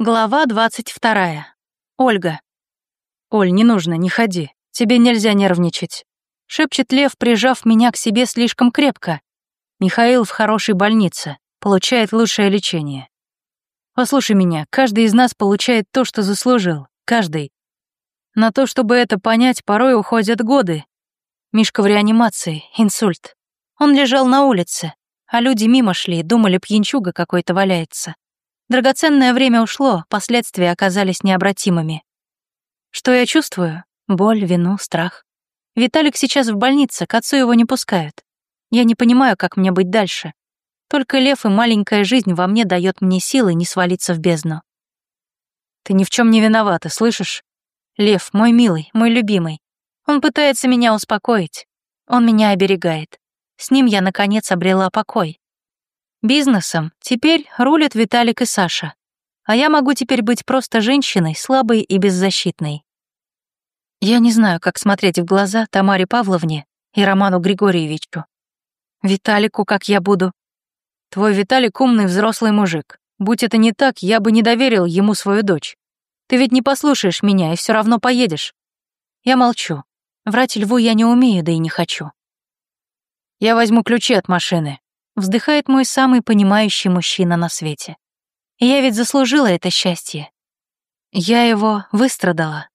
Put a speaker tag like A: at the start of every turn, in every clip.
A: Глава 22. Ольга.
B: «Оль, не нужно, не ходи. Тебе нельзя нервничать», — шепчет Лев, прижав меня к себе слишком крепко. Михаил в хорошей больнице, получает лучшее лечение. Послушай меня, каждый из нас получает то, что заслужил. Каждый. На то, чтобы это понять, порой уходят годы. Мишка в реанимации, инсульт. Он лежал на улице, а люди мимо шли, думали, пьянчуга какой-то валяется. Драгоценное время ушло, последствия оказались необратимыми. Что я чувствую? Боль, вину, страх. Виталик сейчас в больнице, к отцу его не пускают. Я не понимаю, как мне быть дальше. Только лев и маленькая жизнь во мне дает мне силы не свалиться в бездну. Ты ни в чем не виновата, слышишь? Лев, мой милый, мой любимый. Он пытается меня успокоить. Он меня оберегает. С ним я, наконец, обрела покой. Бизнесом теперь рулят Виталик и Саша, а я могу теперь быть просто женщиной, слабой и беззащитной. Я не знаю, как смотреть в глаза Тамаре Павловне и Роману Григорьевичу. Виталику, как я буду. Твой Виталик умный взрослый мужик. Будь это не так, я бы не доверил ему свою дочь. Ты ведь не послушаешь меня и все равно поедешь. Я молчу. Врать льву я не умею, да и не хочу. Я возьму ключи от машины, вздыхает мой самый понимающий мужчина на свете. Я ведь заслужила это счастье. Я его выстрадала.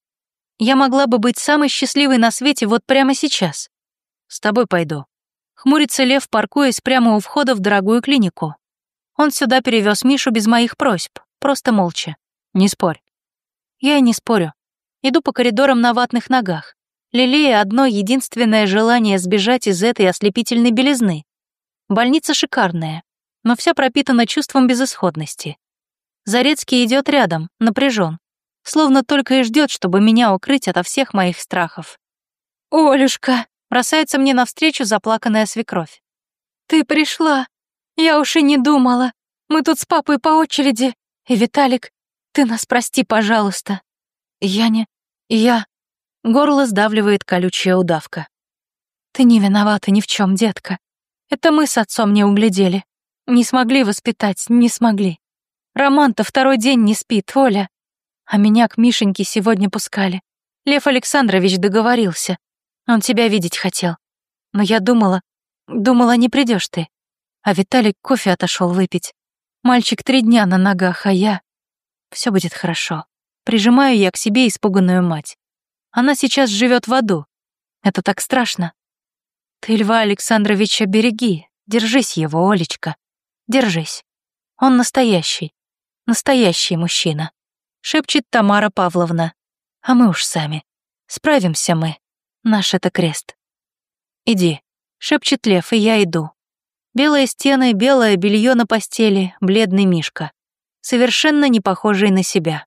B: Я могла бы быть самой счастливой на свете вот прямо сейчас. С тобой пойду. Хмурится Лев, паркуясь прямо у входа в дорогую клинику. Он сюда перевез Мишу без моих просьб, просто молча. Не спорь. Я и не спорю. Иду по коридорам на ватных ногах, лелея одно единственное желание сбежать из этой ослепительной белизны. Больница шикарная, но вся пропитана чувством безысходности. Зарецкий идет рядом, напряжен, словно только и ждет, чтобы меня укрыть ото всех моих страхов. «Олюшка!» — бросается мне навстречу заплаканная свекровь. «Ты пришла! Я уж и не думала. Мы тут с папой по очереди. И, Виталик, ты нас прости, пожалуйста». «Я не... я...» Горло сдавливает колючая удавка. «Ты не виновата ни в чем, детка. Это мы с отцом не углядели. Не смогли воспитать, не смогли. Роман-то второй день не спит, Оля. А меня к Мишеньке сегодня пускали. Лев Александрович договорился. Он тебя видеть хотел. Но я думала, думала, не придешь ты. А Виталик кофе отошел выпить. Мальчик три дня на ногах, а я... Все будет хорошо. Прижимаю я к себе испуганную мать. Она сейчас живет в аду. Это так страшно. Ты Льва Александровича береги, держись его, Олечка, держись. Он настоящий, настоящий мужчина, шепчет Тамара Павловна. А мы уж сами. Справимся мы. Наш это крест. Иди, шепчет Лев, и я иду. Белые стены, белое белье на постели, бледный Мишка, совершенно не похожий на себя.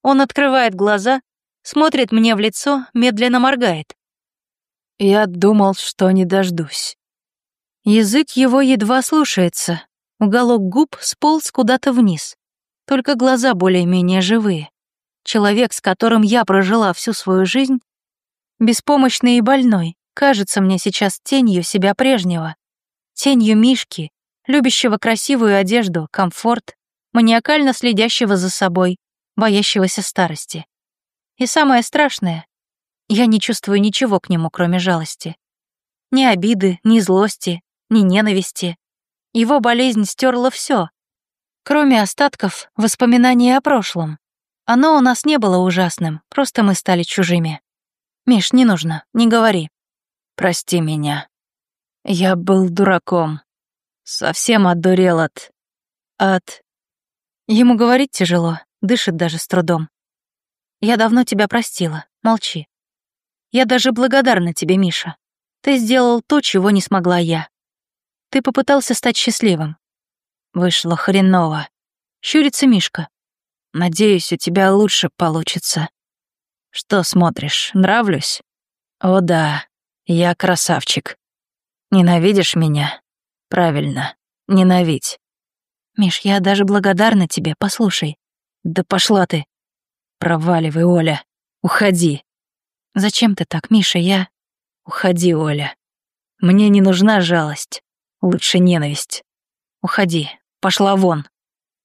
B: Он открывает глаза, смотрит мне в лицо, медленно моргает. Я думал, что не дождусь. Язык его едва слушается. Уголок губ сполз куда-то вниз. Только глаза более-менее живые. Человек, с которым я прожила всю свою жизнь, беспомощный и больной, кажется мне сейчас тенью себя прежнего. Тенью Мишки, любящего красивую одежду, комфорт, маниакально следящего за собой, боящегося старости. И самое страшное, я не чувствую ничего к нему, кроме жалости. Ни обиды, ни злости, ни ненависти. Его болезнь стерла все, кроме остатков воспоминаний о прошлом. Оно у нас не было ужасным, просто мы стали чужими. Миш, не нужно, не говори. Прости меня. Я был дураком. Совсем одурел от... от... Ему говорить тяжело, дышит даже с трудом. Я давно тебя простила, молчи. Я даже благодарна тебе, Миша. Ты сделал то, чего не смогла я. Ты попытался стать счастливым. Вышло хреново. Щурится Мишка. Надеюсь, у тебя лучше получится. Что смотришь, нравлюсь? О да, я красавчик. Ненавидишь меня? Правильно, ненавидь. Миш, я даже благодарна тебе, послушай. Да пошла ты. Проваливай, Оля. Уходи. «Зачем ты так, Миша? Я...» «Уходи, Оля. Мне не нужна жалость. Лучше ненависть. Уходи. Пошла вон».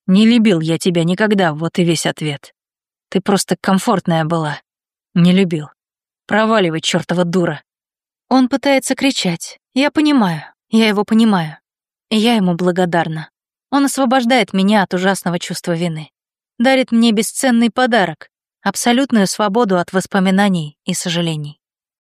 B: Не любил я тебя никогда, вот и весь ответ. Ты просто комфортная была. Не любил. Проваливай, чертова дура.
A: Он пытается кричать. Я понимаю. Я его понимаю. И я ему благодарна. Он освобождает меня от ужасного чувства вины. Дарит мне бесценный подарок, абсолютную свободу от воспоминаний и сожалений.